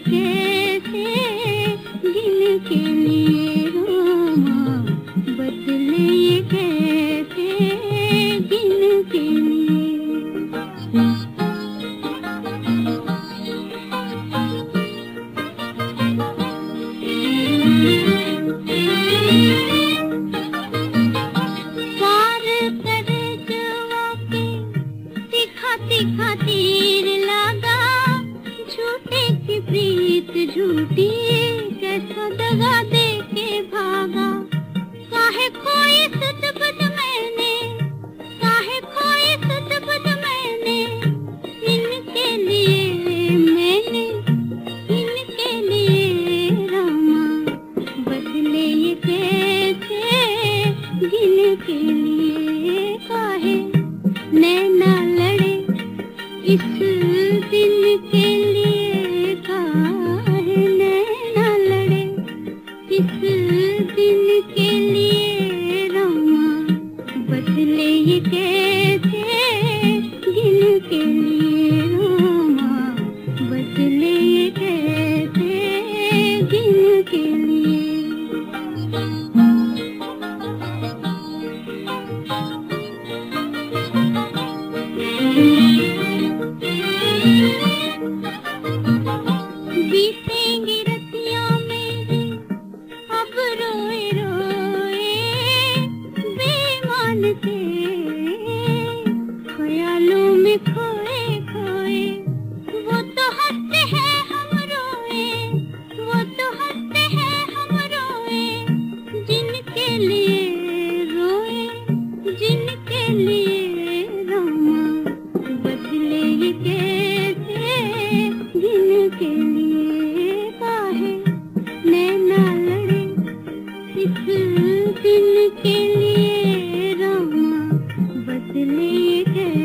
कैसे गिन के लिए रोमा बदले ये कैसे गिन के लिए। पार दगा दे के भागा। काहे खोई सतबद मैंने? काहे खोई सतबद मैंने? इनके लिए मैंने, इनके लिए रामा। बदले ये कैसे के लिए काहे? नैना लड़े, इस बदले ये कैसे दिल के लिए? खोए खोए वो तो हँसते हैं हम रोए, वो तो हँसते हैं हम रोए। जिनके लिए रोए, जिनके लिए रोमा बदले ही कैसे जिनके लिए काहे नैना लड़े, इस दिन के लिए रोमा बदले कैसे